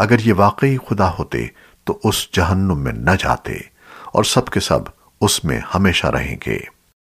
اگر یہ واقعی خدا ہوتے تو اس جہنم میں نہ جاتے اور سب کے سب اس میں ہمیشہ رہیں گے۔